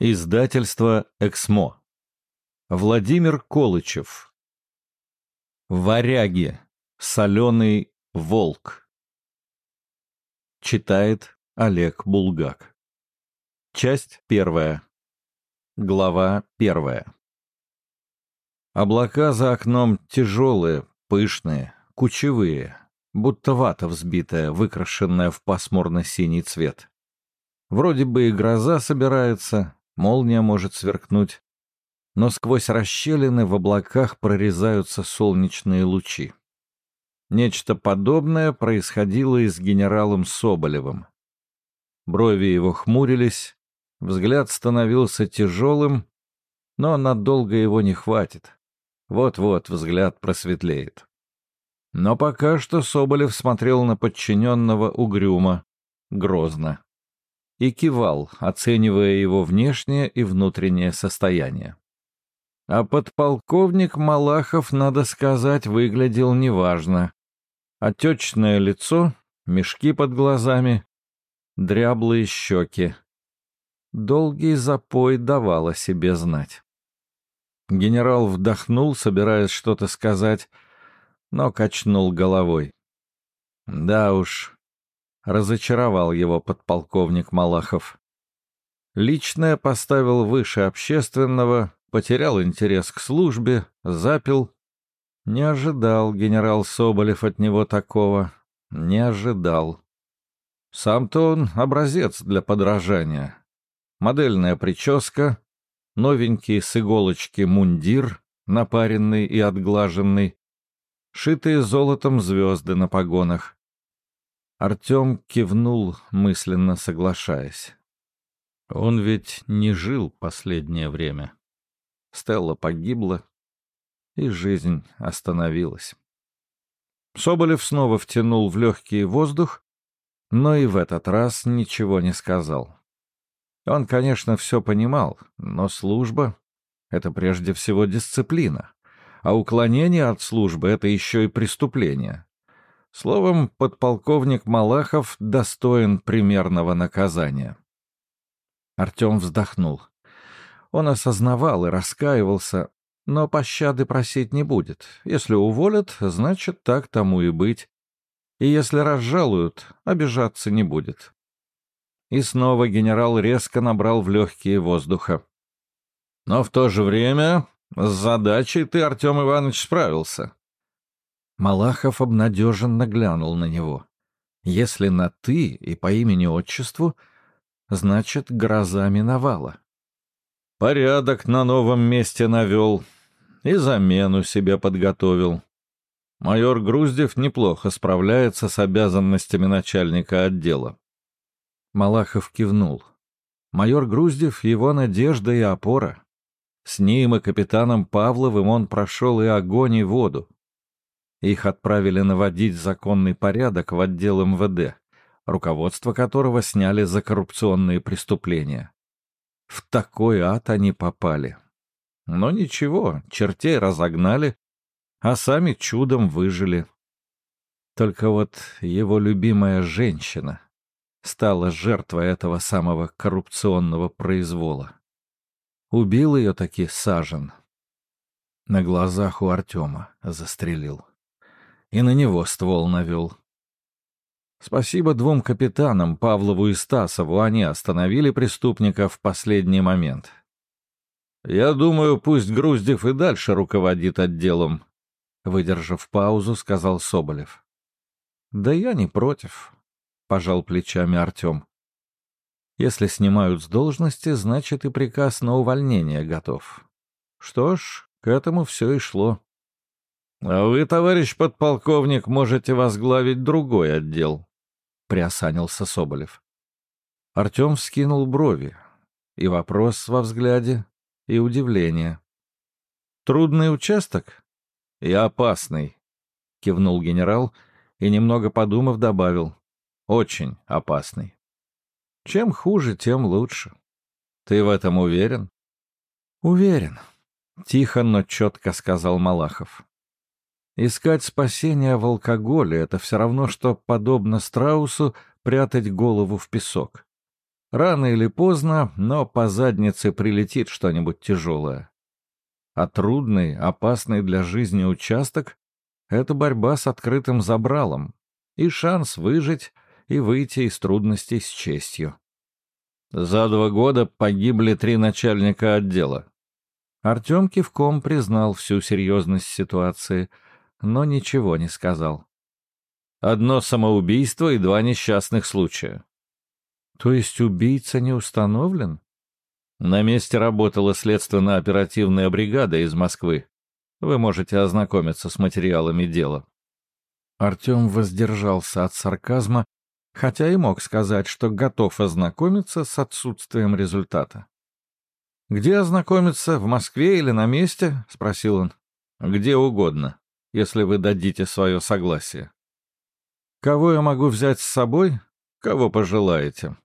Издательство «Эксмо». Владимир Колычев. Варяги. Соленый волк. Читает Олег Булгак. Часть первая. Глава первая. Облака за окном тяжелые, пышные, кучевые, будто вата взбитая, выкрашенная в пасмурно-синий цвет. Вроде бы и гроза собирается, молния может сверкнуть, но сквозь расщелины в облаках прорезаются солнечные лучи. Нечто подобное происходило и с генералом Соболевым. Брови его хмурились, взгляд становился тяжелым, но надолго его не хватит. Вот-вот взгляд просветлеет. Но пока что Соболев смотрел на подчиненного угрюмо, грозно и кивал, оценивая его внешнее и внутреннее состояние. А подполковник Малахов, надо сказать, выглядел неважно. Отечное лицо, мешки под глазами, дряблые щеки. Долгий запой давал о себе знать. Генерал вдохнул, собираясь что-то сказать, но качнул головой. Да уж, разочаровал его подполковник Малахов. Личное поставил выше общественного, потерял интерес к службе, запил. Не ожидал генерал Соболев от него такого, не ожидал. Сам-то он образец для подражания. Модельная прическа, новенький с иголочки мундир, напаренный и отглаженный, шитые золотом звезды на погонах. Артем кивнул, мысленно соглашаясь. Он ведь не жил последнее время. Стелла погибла, и жизнь остановилась. Соболев снова втянул в легкий воздух, но и в этот раз ничего не сказал. Он, конечно, все понимал, но служба — это прежде всего дисциплина, а уклонение от службы — это еще и преступление. Словом, подполковник Малахов достоин примерного наказания. Артем вздохнул. Он осознавал и раскаивался, но пощады просить не будет. Если уволят, значит, так тому и быть. И если разжалуют, обижаться не будет. И снова генерал резко набрал в легкие воздуха. Но в то же время с задачей ты, Артем Иванович, справился. Малахов обнадеженно глянул на него. «Если на «ты» и по имени-отчеству, значит, гроза миновала». «Порядок на новом месте навел и замену себе подготовил. Майор Груздев неплохо справляется с обязанностями начальника отдела». Малахов кивнул. Майор Груздев — его надежда и опора. С ним и капитаном Павловым он прошел и огонь, и воду. Их отправили наводить законный порядок в отдел МВД, руководство которого сняли за коррупционные преступления. В такой ад они попали. Но ничего, чертей разогнали, а сами чудом выжили. Только вот его любимая женщина стала жертвой этого самого коррупционного произвола. Убил ее таки Сажен. На глазах у Артема застрелил и на него ствол навел. Спасибо двум капитанам, Павлову и Стасову, они остановили преступника в последний момент. «Я думаю, пусть Груздев и дальше руководит отделом», — выдержав паузу, сказал Соболев. «Да я не против», — пожал плечами Артем. «Если снимают с должности, значит и приказ на увольнение готов. Что ж, к этому все и шло». «А вы, товарищ подполковник, можете возглавить другой отдел», — приосанился Соболев. Артем вскинул брови. И вопрос во взгляде, и удивление. «Трудный участок?» «И опасный», — кивнул генерал и, немного подумав, добавил. «Очень опасный». «Чем хуже, тем лучше». «Ты в этом уверен?» «Уверен», — тихо, но четко сказал Малахов. Искать спасения в алкоголе — это все равно, что, подобно страусу, прятать голову в песок. Рано или поздно, но по заднице прилетит что-нибудь тяжелое. А трудный, опасный для жизни участок — это борьба с открытым забралом и шанс выжить и выйти из трудностей с честью. За два года погибли три начальника отдела. Артем кивком признал всю серьезность ситуации, но ничего не сказал. Одно самоубийство и два несчастных случая. То есть убийца не установлен? На месте работала следственно-оперативная бригада из Москвы. Вы можете ознакомиться с материалами дела. Артем воздержался от сарказма, хотя и мог сказать, что готов ознакомиться с отсутствием результата. «Где ознакомиться, в Москве или на месте?» — спросил он. «Где угодно, если вы дадите свое согласие». «Кого я могу взять с собой? Кого пожелаете.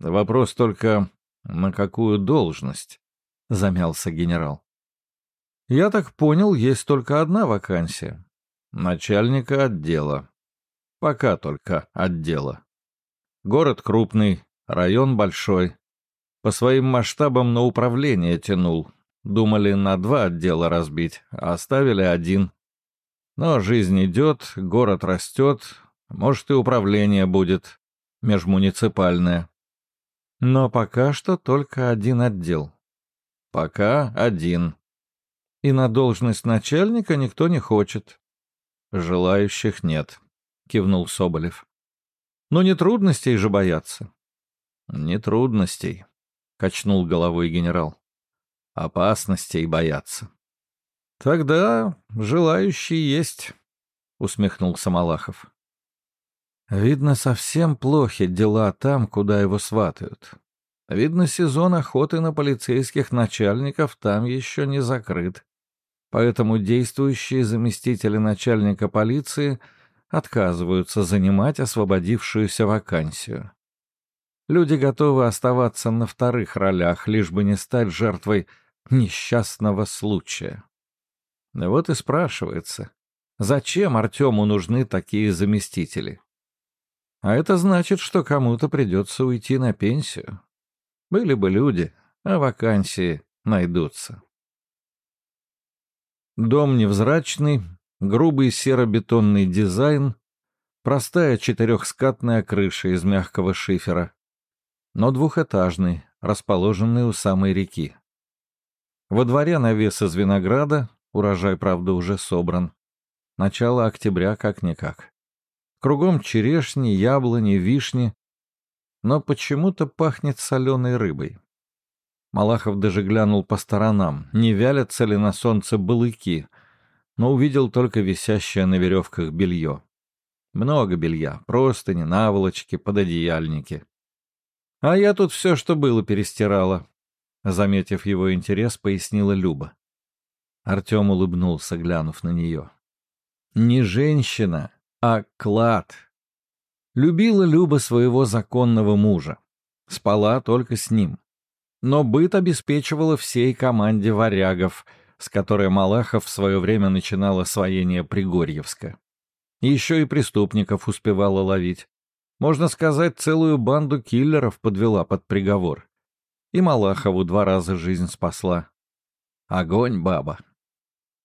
Вопрос только, на какую должность?» — замялся генерал. «Я так понял, есть только одна вакансия. Начальника отдела. Пока только отдела. Город крупный, район большой, по своим масштабам на управление тянул. Думали на два отдела разбить, а оставили один. Но жизнь идет, город растет, может и управление будет, межмуниципальное. Но пока что только один отдел. Пока один. И на должность начальника никто не хочет. Желающих нет, кивнул Соболев. Но не трудностей же бояться. Не трудностей. — качнул головой генерал. «Опасностей бояться». «Тогда желающие есть», — усмехнулся Малахов. «Видно, совсем плохи дела там, куда его сватают. Видно, сезон охоты на полицейских начальников там еще не закрыт. Поэтому действующие заместители начальника полиции отказываются занимать освободившуюся вакансию. Люди готовы оставаться на вторых ролях, лишь бы не стать жертвой несчастного случая. Вот и спрашивается, зачем Артему нужны такие заместители? А это значит, что кому-то придется уйти на пенсию. Были бы люди, а вакансии найдутся. Дом невзрачный, грубый серо-бетонный дизайн, простая четырехскатная крыша из мягкого шифера, но двухэтажный, расположенный у самой реки. Во дворе навес из винограда, урожай, правда, уже собран. Начало октября как-никак. Кругом черешни, яблони, вишни, но почему-то пахнет соленой рыбой. Малахов даже глянул по сторонам, не вялятся ли на солнце балыки, но увидел только висящее на веревках белье. Много белья, простыни, наволочки, пододеяльники. А я тут все, что было, перестирала. Заметив его интерес, пояснила Люба. Артем улыбнулся, глянув на нее. Не женщина, а клад. Любила Люба своего законного мужа. Спала только с ним. Но быт обеспечивала всей команде варягов, с которой Малахов в свое время начинал освоение Пригорьевска. Еще и преступников успевала ловить. Можно сказать, целую банду киллеров подвела под приговор. И Малахову два раза жизнь спасла. Огонь, баба.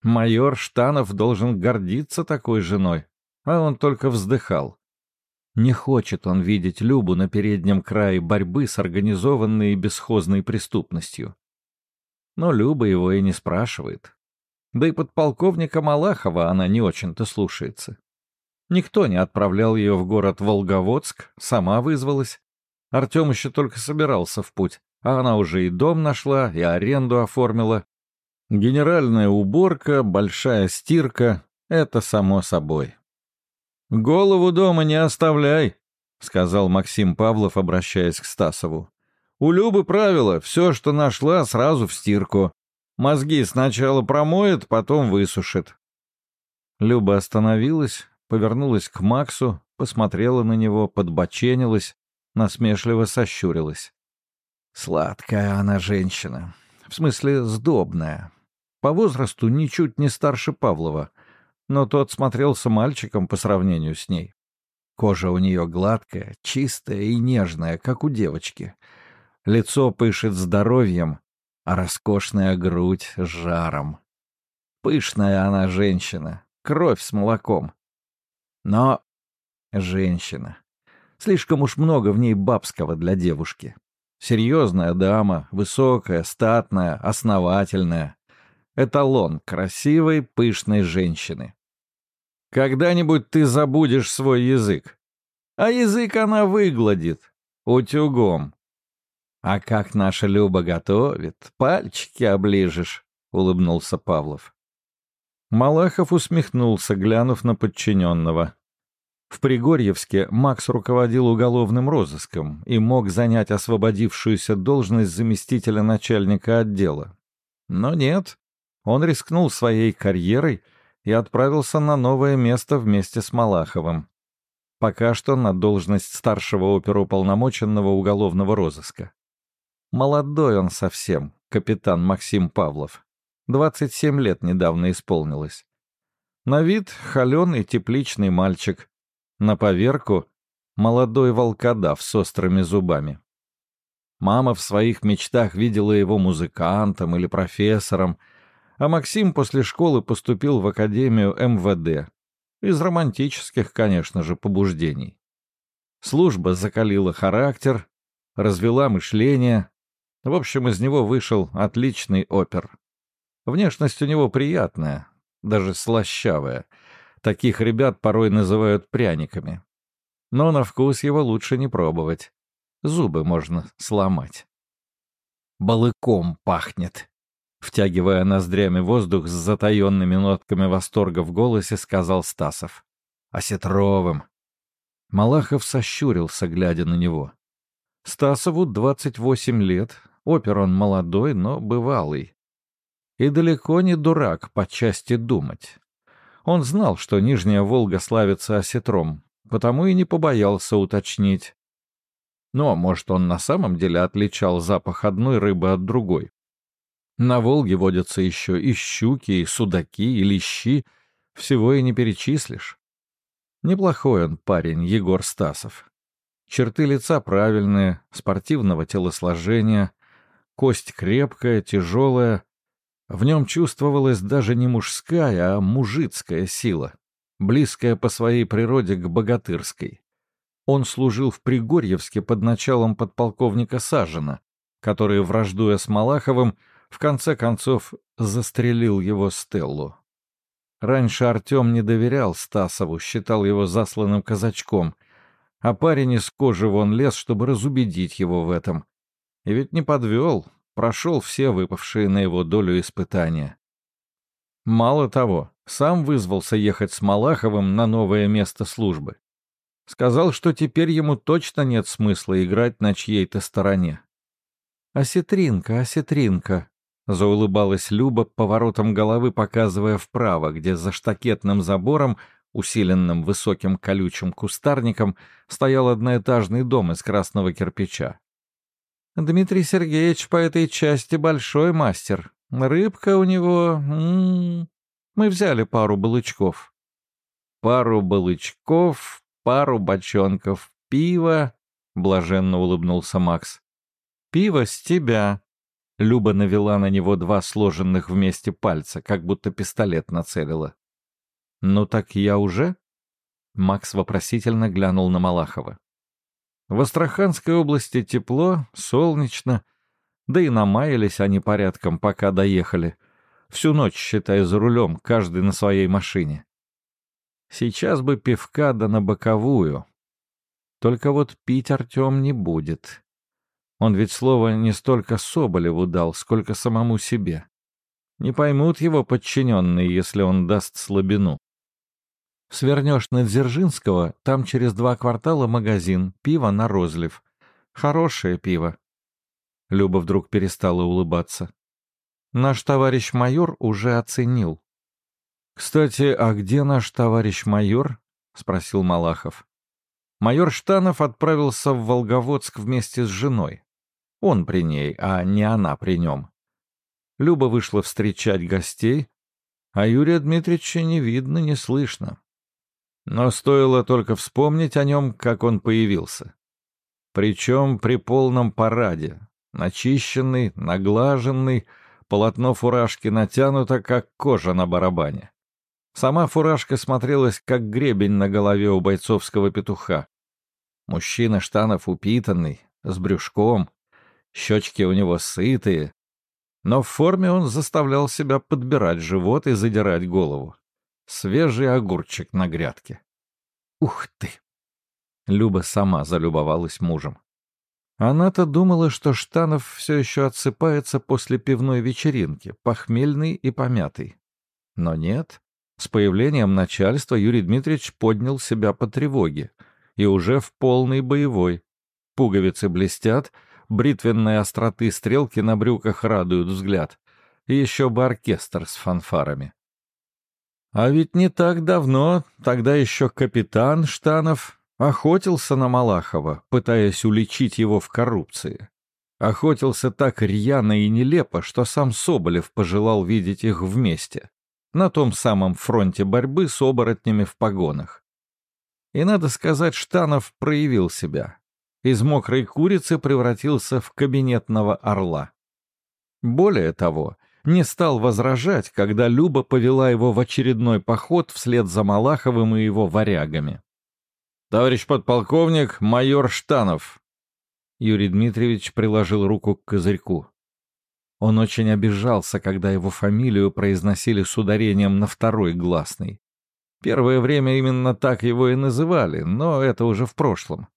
Майор Штанов должен гордиться такой женой, а он только вздыхал. Не хочет он видеть Любу на переднем крае борьбы с организованной и бесхозной преступностью. Но Люба его и не спрашивает. Да и подполковника Малахова она не очень-то слушается. Никто не отправлял ее в город Волговодск, сама вызвалась. Артем еще только собирался в путь, а она уже и дом нашла, и аренду оформила. Генеральная уборка, большая стирка — это само собой. «Голову дома не оставляй», — сказал Максим Павлов, обращаясь к Стасову. «У Любы правило, все, что нашла, сразу в стирку. Мозги сначала промоет, потом высушит». Люба остановилась, повернулась к Максу, посмотрела на него, подбоченилась, насмешливо сощурилась. Сладкая она женщина. В смысле, сдобная. По возрасту ничуть не старше Павлова, но тот смотрелся мальчиком по сравнению с ней. Кожа у нее гладкая, чистая и нежная, как у девочки. Лицо пышет здоровьем, а роскошная грудь — жаром. Пышная она женщина, кровь с молоком. Но женщина. Слишком уж много в ней бабского для девушки. Серьезная дама, высокая, статная, основательная. Эталон красивой, пышной женщины. Когда-нибудь ты забудешь свой язык. А язык она выгладит. Утюгом. А как наша Люба готовит, пальчики оближешь, — улыбнулся Павлов. Малахов усмехнулся, глянув на подчиненного. В Пригорьевске Макс руководил уголовным розыском и мог занять освободившуюся должность заместителя начальника отдела. Но нет, он рискнул своей карьерой и отправился на новое место вместе с Малаховым. Пока что на должность старшего оперуполномоченного уголовного розыска. Молодой он совсем, капитан Максим Павлов. 27 лет недавно исполнилось. На вид холеный тепличный мальчик, на поверку — молодой волкодав с острыми зубами. Мама в своих мечтах видела его музыкантом или профессором, а Максим после школы поступил в Академию МВД. Из романтических, конечно же, побуждений. Служба закалила характер, развела мышление. В общем, из него вышел отличный опер. Внешность у него приятная, даже слащавая — Таких ребят порой называют пряниками. Но на вкус его лучше не пробовать. Зубы можно сломать. Балыком пахнет. Втягивая ноздрями воздух с затаенными нотками восторга в голосе, сказал Стасов. «Осетровым». Малахов сощурился, глядя на него. Стасову 28 лет, опер он молодой, но бывалый. И далеко не дурак по части думать. Он знал, что Нижняя Волга славится осетром, потому и не побоялся уточнить. Но, может, он на самом деле отличал запах одной рыбы от другой. На Волге водятся еще и щуки, и судаки, и лещи. Всего и не перечислишь. Неплохой он парень, Егор Стасов. Черты лица правильные, спортивного телосложения, кость крепкая, тяжелая, в нем чувствовалась даже не мужская, а мужицкая сила, близкая по своей природе к богатырской. Он служил в Пригорьевске под началом подполковника Сажина, который, враждуя с Малаховым, в конце концов застрелил его Стеллу. Раньше Артем не доверял Стасову, считал его засланным казачком, а парень из кожи вон лез, чтобы разубедить его в этом. И ведь не подвел, прошел все выпавшие на его долю испытания. Мало того, сам вызвался ехать с Малаховым на новое место службы. Сказал, что теперь ему точно нет смысла играть на чьей-то стороне. «Осетринка, осетринка», — заулыбалась Люба, поворотом головы показывая вправо, где за штакетным забором, усиленным высоким колючим кустарником, стоял одноэтажный дом из красного кирпича. Дмитрий Сергеевич по этой части большой мастер. Рыбка у него... М -м -м. Мы взяли пару балычков. Пару балычков, пару бочонков пива, — блаженно улыбнулся Макс. Пиво с тебя. Люба навела на него два сложенных вместе пальца, как будто пистолет нацелила. «Ну так я уже?» Макс вопросительно глянул на Малахова. В Астраханской области тепло, солнечно, да и намаялись они порядком, пока доехали. Всю ночь, считай, за рулем, каждый на своей машине. Сейчас бы пивка да на боковую. Только вот пить Артем не будет. Он ведь слово не столько Соболеву дал, сколько самому себе. Не поймут его подчиненные, если он даст слабину. Свернешь на Дзержинского, там через два квартала магазин, пиво на розлив. Хорошее пиво. Люба вдруг перестала улыбаться. Наш товарищ майор уже оценил. «Кстати, а где наш товарищ майор?» — спросил Малахов. Майор Штанов отправился в Волговодск вместе с женой. Он при ней, а не она при нем. Люба вышла встречать гостей, а Юрия Дмитриевича не видно, не слышно. Но стоило только вспомнить о нем, как он появился. Причем при полном параде, Начищенный, наглаженный, полотно фуражки натянуто, как кожа на барабане. Сама фуражка смотрелась, как гребень на голове у бойцовского петуха. Мужчина штанов упитанный, с брюшком, щечки у него сытые, но в форме он заставлял себя подбирать живот и задирать голову. Свежий огурчик на грядке. Ух ты! Люба сама залюбовалась мужем. Она-то думала, что Штанов все еще отсыпается после пивной вечеринки, похмельный и помятый. Но нет. С появлением начальства Юрий Дмитриевич поднял себя по тревоге и уже в полный боевой. Пуговицы блестят, бритвенные остроты стрелки на брюках радуют взгляд. И еще бы оркестр с фанфарами. А ведь не так давно, тогда еще капитан Штанов охотился на Малахова, пытаясь уличить его в коррупции. Охотился так рьяно и нелепо, что сам Соболев пожелал видеть их вместе, на том самом фронте борьбы с оборотнями в погонах. И надо сказать, Штанов проявил себя из мокрой курицы превратился в кабинетного орла. Более того, не стал возражать, когда Люба повела его в очередной поход вслед за Малаховым и его варягами. «Товарищ подполковник, майор Штанов!» Юрий Дмитриевич приложил руку к козырьку. Он очень обижался, когда его фамилию произносили с ударением на второй гласный. Первое время именно так его и называли, но это уже в прошлом.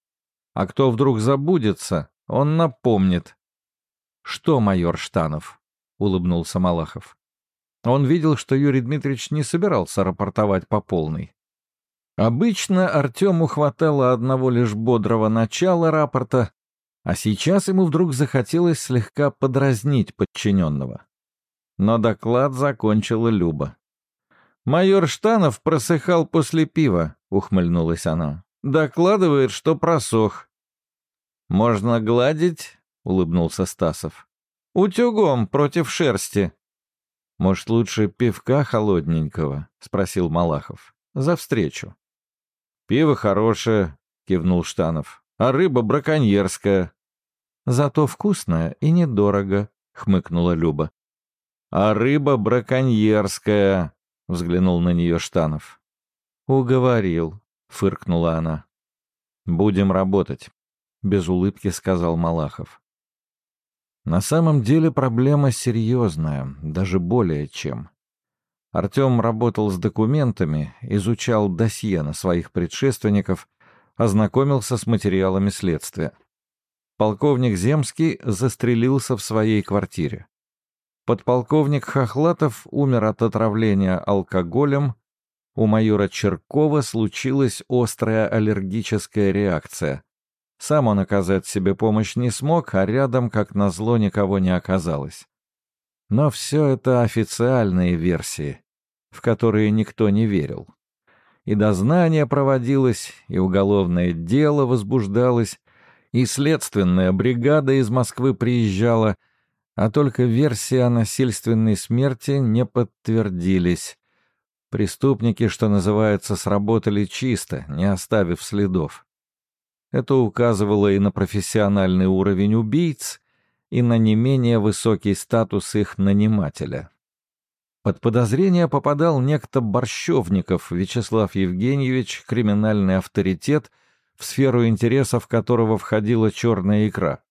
А кто вдруг забудется, он напомнит. «Что, майор Штанов?» — улыбнулся Малахов. Он видел, что Юрий Дмитриевич не собирался рапортовать по полной. Обычно Артему хватало одного лишь бодрого начала рапорта, а сейчас ему вдруг захотелось слегка подразнить подчиненного. Но доклад закончила Люба. «Майор Штанов просыхал после пива», — ухмыльнулась она. Докладывает, что просох. «Можно гладить?» — улыбнулся Стасов. «Утюгом против шерсти». «Может, лучше пивка холодненького?» — спросил Малахов. «За встречу». «Пиво хорошее», — кивнул Штанов. «А рыба браконьерская». «Зато вкусная и недорого», — хмыкнула Люба. «А рыба браконьерская», — взглянул на нее Штанов. «Уговорил», фыркнула она. «Будем работать», — без улыбки сказал Малахов. На самом деле проблема серьезная, даже более чем. Артем работал с документами, изучал досье на своих предшественников, ознакомился с материалами следствия. Полковник Земский застрелился в своей квартире. Подполковник Хохлатов умер от отравления алкоголем у майора Черкова случилась острая аллергическая реакция. Сам он оказать себе помощь не смог, а рядом, как назло, никого не оказалось. Но все это официальные версии, в которые никто не верил. И дознание проводилось, и уголовное дело возбуждалось, и следственная бригада из Москвы приезжала, а только версии о насильственной смерти не подтвердились. Преступники, что называется, сработали чисто, не оставив следов. Это указывало и на профессиональный уровень убийц, и на не менее высокий статус их нанимателя. Под подозрение попадал некто Борщевников Вячеслав Евгеньевич, криминальный авторитет, в сферу интересов которого входила черная икра.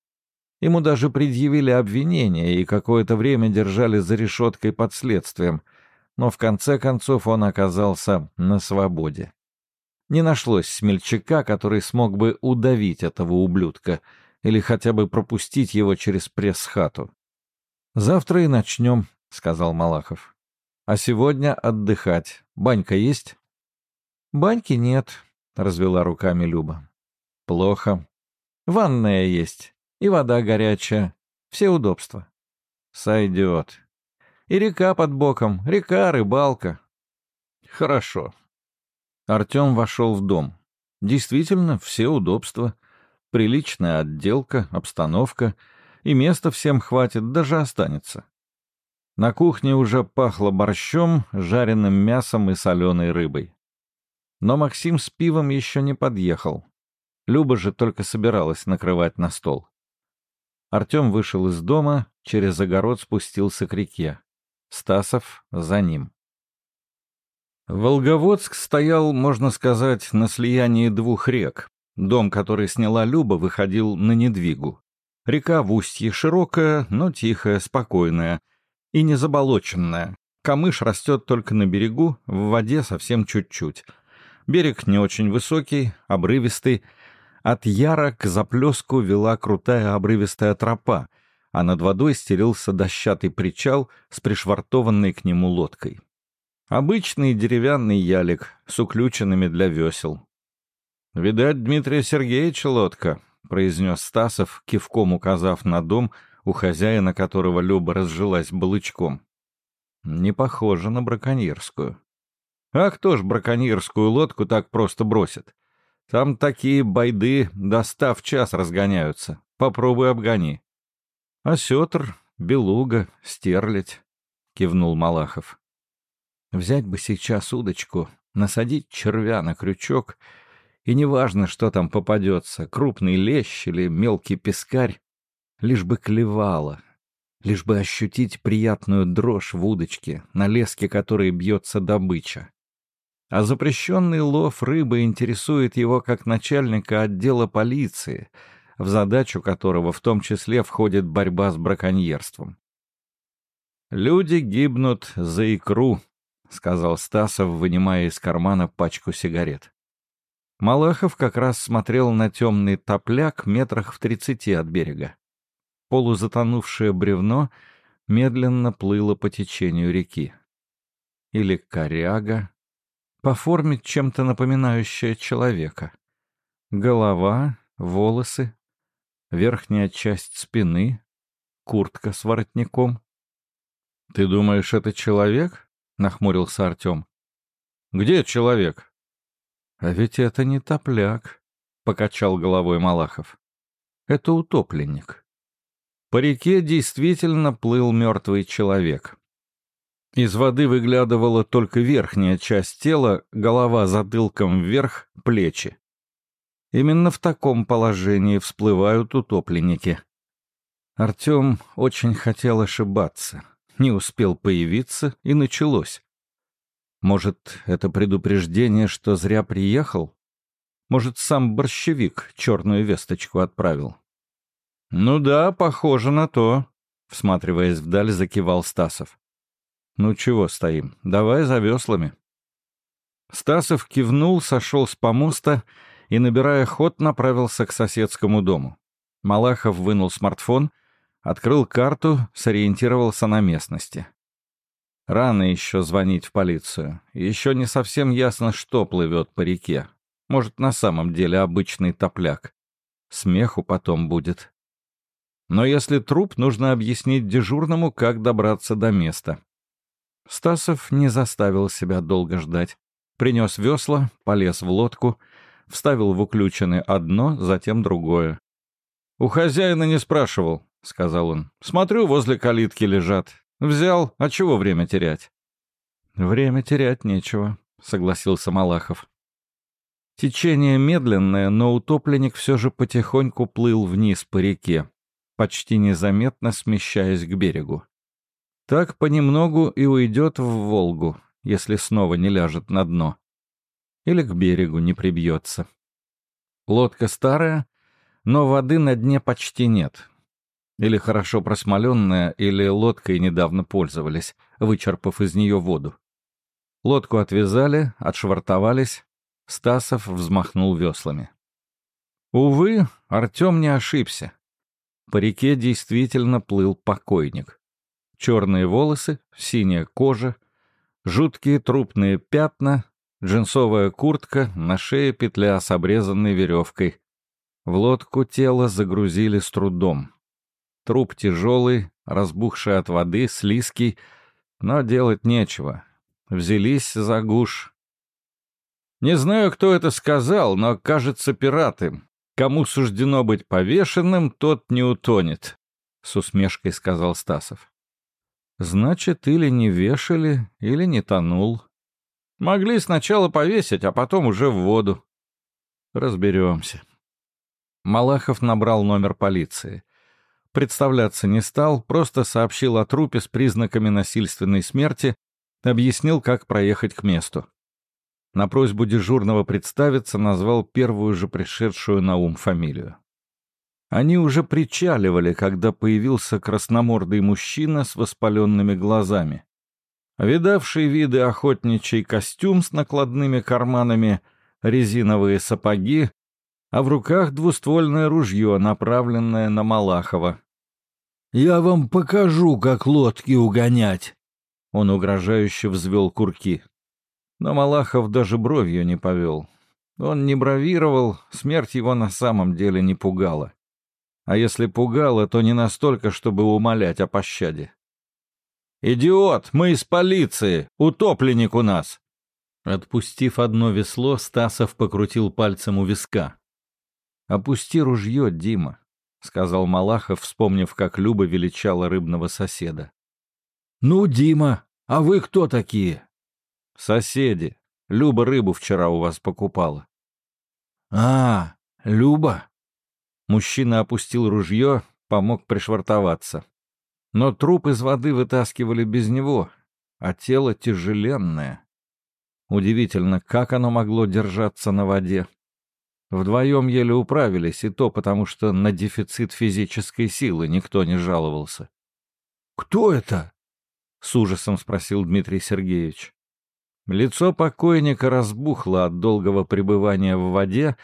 Ему даже предъявили обвинение и какое-то время держали за решеткой под следствием — но в конце концов он оказался на свободе. Не нашлось смельчака, который смог бы удавить этого ублюдка или хотя бы пропустить его через пресс-хату. «Завтра и начнем», — сказал Малахов. «А сегодня отдыхать. Банька есть?» «Баньки нет», — развела руками Люба. «Плохо. Ванная есть. И вода горячая. Все удобства». «Сойдет. И река под боком, река, рыбалка. Хорошо. Артем вошел в дом. Действительно, все удобства. Приличная отделка, обстановка. И места всем хватит, даже останется. На кухне уже пахло борщом, жареным мясом и соленой рыбой. Но Максим с пивом еще не подъехал. Люба же только собиралась накрывать на стол. Артем вышел из дома, через огород спустился к реке. Стасов за ним. Волговодск стоял, можно сказать, на слиянии двух рек. Дом, который сняла Люба, выходил на Недвигу. Река в устье широкая, но тихая, спокойная и не заболоченная. Камыш растет только на берегу, в воде совсем чуть-чуть. Берег не очень высокий, обрывистый, от яра к заплеску вела крутая обрывистая тропа, а над водой стелился дощатый причал с пришвартованной к нему лодкой. Обычный деревянный ялик с уключенными для весел. «Видать, Дмитрия Сергеевича лодка», — произнес Стасов, кивком указав на дом, у хозяина которого Люба разжилась балычком. «Не похоже на браконьерскую». «А кто ж браконьерскую лодку так просто бросит? Там такие байды достав час разгоняются. Попробуй обгони. — Осетр, белуга, стерлядь, — кивнул Малахов. — Взять бы сейчас удочку, насадить червя на крючок, и неважно, что там попадется, крупный лещ или мелкий пескарь, лишь бы клевало, лишь бы ощутить приятную дрожь в удочке, на леске которой бьется добыча а запрещенный лов рыбы интересует его как начальника отдела полиции, в задачу которого в том числе входит борьба с браконьерством. «Люди гибнут за икру», — сказал Стасов, вынимая из кармана пачку сигарет. Малахов как раз смотрел на темный топляк метрах в тридцати от берега. Полузатонувшее бревно медленно плыло по течению реки. Или коряга, по форме чем-то напоминающая человека. Голова, волосы, верхняя часть спины, куртка с воротником. — Ты думаешь, это человек? — нахмурился Артем. — Где человек? — А ведь это не топляк, — покачал головой Малахов. — Это утопленник. По реке действительно плыл мертвый человек. Из воды выглядывала только верхняя часть тела, голова затылком вверх, плечи. Именно в таком положении всплывают утопленники. Артем очень хотел ошибаться. Не успел появиться, и началось. Может, это предупреждение, что зря приехал? Может, сам борщевик черную весточку отправил? «Ну да, похоже на то», — всматриваясь вдаль, закивал Стасов. «Ну чего стоим? Давай за веслами». Стасов кивнул, сошел с помоста и, набирая ход, направился к соседскому дому. Малахов вынул смартфон, открыл карту, сориентировался на местности. Рано еще звонить в полицию. Еще не совсем ясно, что плывет по реке. Может, на самом деле обычный топляк. Смеху потом будет. Но если труп, нужно объяснить дежурному, как добраться до места. Стасов не заставил себя долго ждать. Принес весла, полез в лодку, вставил в уключенное одно, затем другое. «У хозяина не спрашивал», — сказал он. «Смотрю, возле калитки лежат. Взял, а чего время терять?» «Время терять нечего», — согласился Малахов. Течение медленное, но утопленник все же потихоньку плыл вниз по реке, почти незаметно смещаясь к берегу. Так понемногу и уйдет в Волгу, если снова не ляжет на дно. Или к берегу не прибьется. Лодка старая, но воды на дне почти нет. Или хорошо просмоленная, или лодкой недавно пользовались, вычерпав из нее воду. Лодку отвязали, отшвартовались. Стасов взмахнул веслами. Увы, Артем не ошибся. По реке действительно плыл покойник черные волосы, синяя кожа, жуткие трупные пятна, джинсовая куртка, на шее петля с обрезанной веревкой. В лодку тело загрузили с трудом. Труп тяжелый, разбухший от воды, слизкий, но делать нечего. Взялись за гуш. Не знаю, кто это сказал, но, кажется, пираты. Кому суждено быть повешенным, тот не утонет, — с усмешкой сказал Стасов. Значит, или не вешали, или не тонул. Могли сначала повесить, а потом уже в воду. Разберемся. Малахов набрал номер полиции. Представляться не стал, просто сообщил о трупе с признаками насильственной смерти, объяснил, как проехать к месту. На просьбу дежурного представиться назвал первую же пришедшую на ум фамилию. Они уже причаливали, когда появился красномордый мужчина с воспаленными глазами. Видавший виды охотничий костюм с накладными карманами, резиновые сапоги, а в руках двуствольное ружье, направленное на Малахова. «Я вам покажу, как лодки угонять!» Он угрожающе взвел курки. Но Малахов даже бровью не повел. Он не бравировал, смерть его на самом деле не пугала. А если пугала, то не настолько, чтобы умолять о пощаде. «Идиот! Мы из полиции! Утопленник у нас!» Отпустив одно весло, Стасов покрутил пальцем у виска. «Опусти ружье, Дима», — сказал Малахов, вспомнив, как Люба величала рыбного соседа. «Ну, Дима, а вы кто такие?» «Соседи. Люба рыбу вчера у вас покупала». «А, Люба?» Мужчина опустил ружье, помог пришвартоваться. Но труп из воды вытаскивали без него, а тело тяжеленное. Удивительно, как оно могло держаться на воде. Вдвоем еле управились, и то потому, что на дефицит физической силы никто не жаловался. «Кто это?» — с ужасом спросил Дмитрий Сергеевич. Лицо покойника разбухло от долгого пребывания в воде,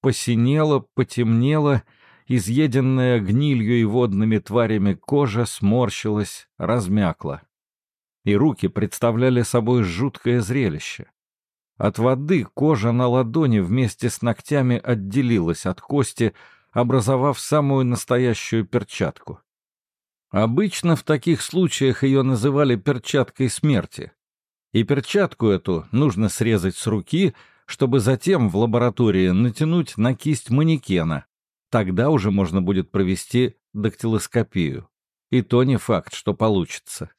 посинело, потемнело, изъеденная гнилью и водными тварями кожа сморщилась, размякла. И руки представляли собой жуткое зрелище. От воды кожа на ладони вместе с ногтями отделилась от кости, образовав самую настоящую перчатку. Обычно в таких случаях ее называли перчаткой смерти. И перчатку эту нужно срезать с руки, чтобы затем в лаборатории натянуть на кисть манекена. Тогда уже можно будет провести дактилоскопию. И то не факт, что получится.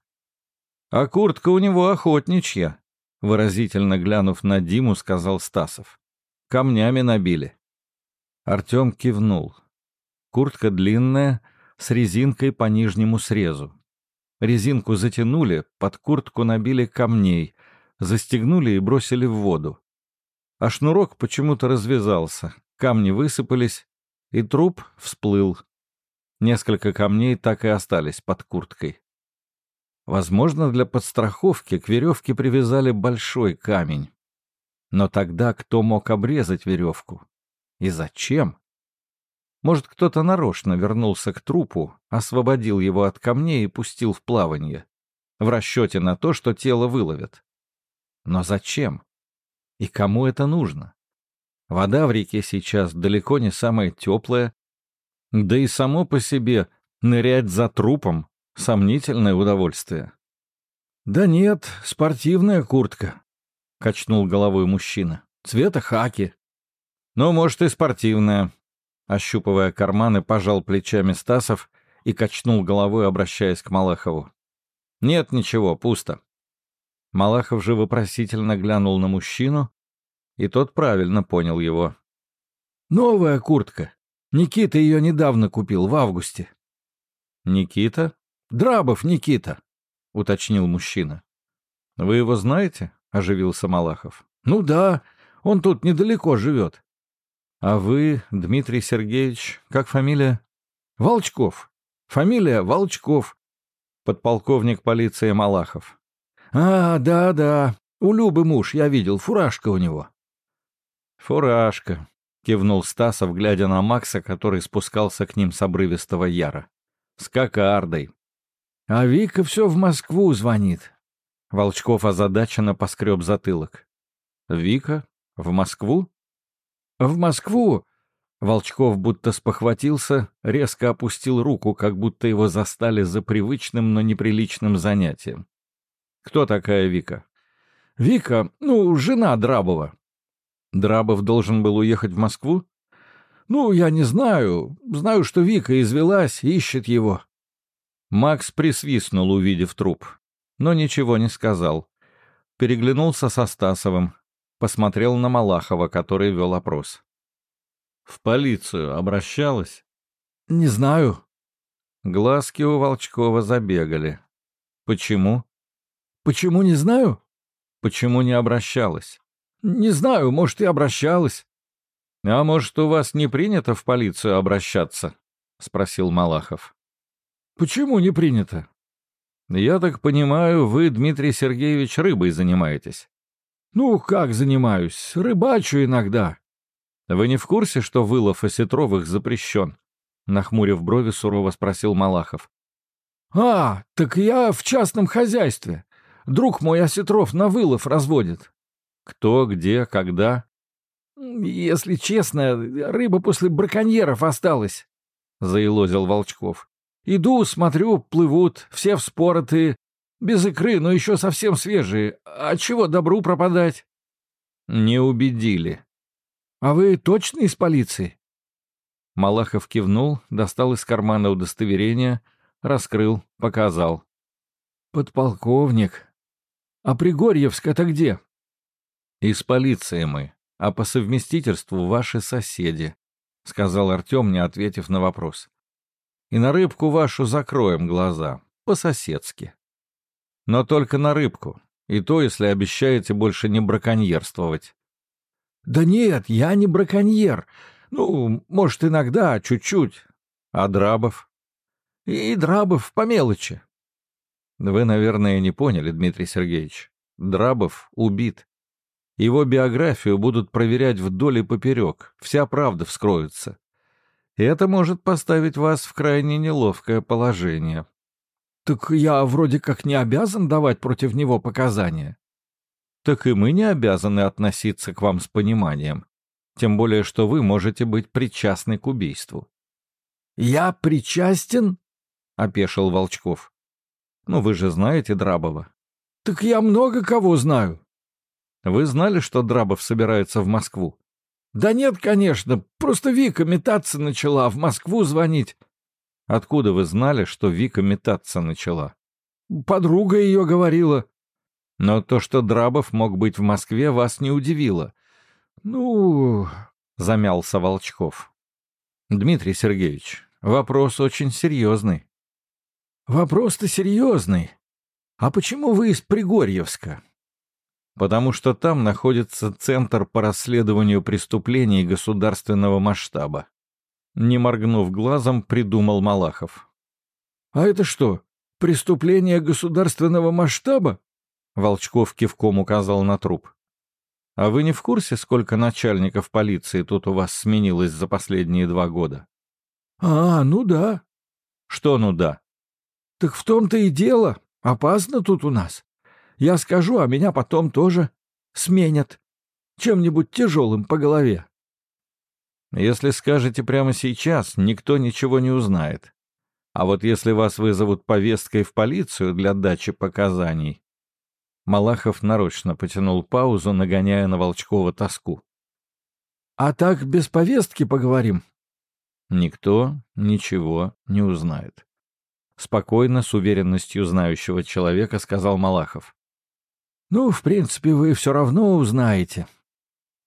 А куртка у него охотничья, Выразительно глянув на Диму, сказал Стасов. «Камнями набили». Артем кивнул. Куртка длинная, с резинкой по нижнему срезу. Резинку затянули, под куртку набили камней, застегнули и бросили в воду. А шнурок почему-то развязался, камни высыпались, и труп всплыл. Несколько камней так и остались под курткой. Возможно, для подстраховки к веревке привязали большой камень. Но тогда кто мог обрезать веревку? И зачем? Может, кто-то нарочно вернулся к трупу, освободил его от камней и пустил в плавание, в расчете на то, что тело выловят. Но зачем? И кому это нужно? Вода в реке сейчас далеко не самая теплая, да и само по себе нырять за трупом Сомнительное удовольствие. «Да нет, спортивная куртка», — качнул головой мужчина. «Цвета хаки». «Ну, может, и спортивная». Ощупывая карманы, пожал плечами Стасов и качнул головой, обращаясь к Малахову. «Нет ничего, пусто». Малахов же вопросительно глянул на мужчину, и тот правильно понял его. «Новая куртка. Никита ее недавно купил, в августе». «Никита?» Драбов Никита, — уточнил мужчина. — Вы его знаете? — оживился Малахов. — Ну да, он тут недалеко живет. — А вы, Дмитрий Сергеевич, как фамилия? — Волчков. Фамилия Волчков. Подполковник полиции Малахов. — А, да-да, у Любы муж, я видел, фуражка у него. — Фуражка, — кивнул Стасов, глядя на Макса, который спускался к ним с обрывистого яра. — С кокардой. А Вика все в Москву звонит. Волчков озадаченно поскреб затылок. Вика? В Москву? В Москву. Волчков будто спохватился, резко опустил руку, как будто его застали за привычным, но неприличным занятием. Кто такая Вика? Вика, ну, жена Драбова. Драбов должен был уехать в Москву? Ну, я не знаю. Знаю, что Вика извелась, ищет его. Макс присвистнул, увидев труп, но ничего не сказал. Переглянулся со Стасовым, посмотрел на Малахова, который вел опрос. «В полицию обращалась?» «Не знаю». Глазки у Волчкова забегали. Почему? Почему не знаю? Почему не обращалась? Не знаю, может, и обращалась. А может, у вас не принято в полицию обращаться? Спросил Малахов. Почему не принято? Я так понимаю, вы, Дмитрий Сергеевич, рыбой занимаетесь. Ну, как занимаюсь? Рыбачу иногда. Вы не в курсе, что вылов осетровых запрещен? Нахмурив брови, сурово спросил Малахов. А, так я в частном хозяйстве. Друг мой осетров на вылов разводит. Кто, где, когда? Если честно, рыба после браконьеров осталась, — заилозил Волчков. Иду, смотрю, плывут, все вспоротые, без икры, но еще совсем свежие. А чего добру пропадать? Не убедили. А вы точно из полиции? Малахов кивнул, достал из кармана удостоверение, раскрыл, показал. Подполковник. А Пригорьевск это где? Из полиции мы, а по совместительству ваши соседи, сказал Артем, не ответив на вопрос. И на рыбку вашу закроем глаза, по-соседски. Но только на рыбку, и то, если обещаете больше не браконьерствовать. Да нет, я не браконьер. Ну, может, иногда, чуть-чуть. А Драбов? И Драбов по мелочи. Вы, наверное, не поняли, Дмитрий Сергеевич. Драбов убит. Его биографию будут проверять вдоль и поперек, вся правда вскроется. И это может поставить вас в крайне неловкое положение. Так я вроде как не обязан давать против него показания. Так и мы не обязаны относиться к вам с пониманием. Тем более, что вы можете быть причастны к убийству. «Я причастен?» — опешил Волчков. «Ну, вы же знаете Драбова». «Так я много кого знаю». «Вы знали, что Драбов собирается в Москву?» «Да нет, конечно. Просто Вика метаться начала, в Москву звонить». «Откуда вы знали, что Вика метаться начала?» «Подруга ее говорила». «Но то, что Драбов мог быть в Москве, вас не удивило». «Ну...» — замялся Волчков. «Дмитрий Сергеевич, вопрос очень серьезный». «Вопрос-то серьезный. А почему вы из Пригорьевска?» Потому что там находится Центр по расследованию преступлений государственного масштаба. Не моргнув глазом, придумал Малахов. «А это что, преступление государственного масштаба?» Волчков кивком указал на труп. «А вы не в курсе, сколько начальников полиции тут у вас сменилось за последние два года?» «А, ну да». «Что ну да?» «Так в том-то и дело. Опасно тут у нас. Я скажу, а меня потом тоже сменят. Чем-нибудь тяжелым по голове. Если скажете прямо сейчас, никто ничего не узнает. А вот если вас вызовут повесткой в полицию для дачи показаний... Малахов нарочно потянул паузу, нагоняя на Волчкова тоску. «А так без повестки поговорим?» Никто ничего не узнает. Спокойно, с уверенностью знающего человека, сказал Малахов. Ну, в принципе, вы все равно узнаете.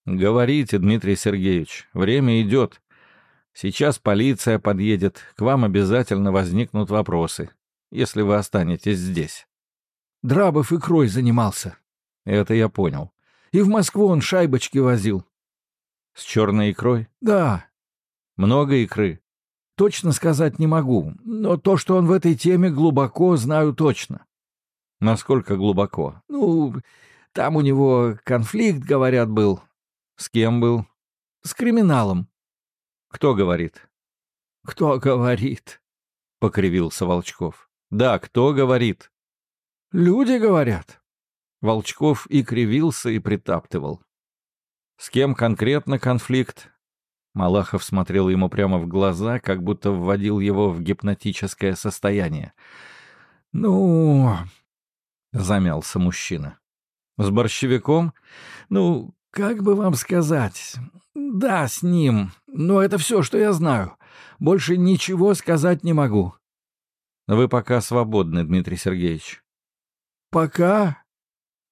Говорите, Дмитрий Сергеевич, время идет. Сейчас полиция подъедет, к вам обязательно возникнут вопросы, если вы останетесь здесь. Драбов икрой занимался. Это я понял. И в Москву он шайбочки возил. С черной икрой? Да. Много икры? Точно сказать не могу, но то, что он в этой теме глубоко, знаю точно. Насколько глубоко? Ну, там у него конфликт, говорят, был. С кем был? С криминалом. Кто говорит? Кто говорит? Покривился Волчков. Да, кто говорит? Люди говорят. Волчков и кривился, и притаптывал. С кем конкретно конфликт? Малахов смотрел ему прямо в глаза, как будто вводил его в гипнотическое состояние. «Ну, — замялся мужчина. «С борщевиком? Ну, как бы вам сказать? Да, с ним. Но это все, что я знаю. Больше ничего сказать не могу». «Вы пока свободны, Дмитрий Сергеевич». «Пока?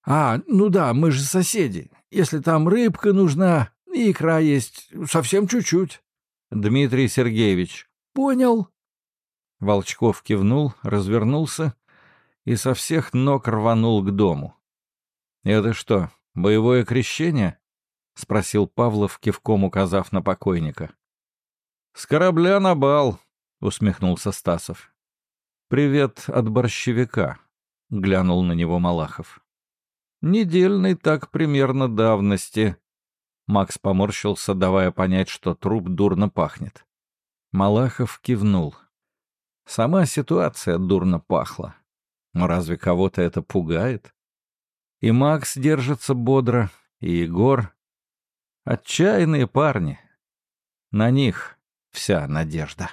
А, ну да, мы же соседи. Если там рыбка нужна, и икра есть, совсем чуть-чуть». «Дмитрий Сергеевич». «Понял». Волчков кивнул, развернулся и со всех ног рванул к дому. «Это что, боевое крещение?» — спросил Павлов, кивком указав на покойника. «С корабля на бал», — усмехнулся Стасов. «Привет от борщевика», — глянул на него Малахов. «Недельный так примерно давности». Макс поморщился, давая понять, что труп дурно пахнет. Малахов кивнул. Сама ситуация дурно пахла. Разве кого-то это пугает? И Макс держится бодро, и Егор. Отчаянные парни. На них вся надежда.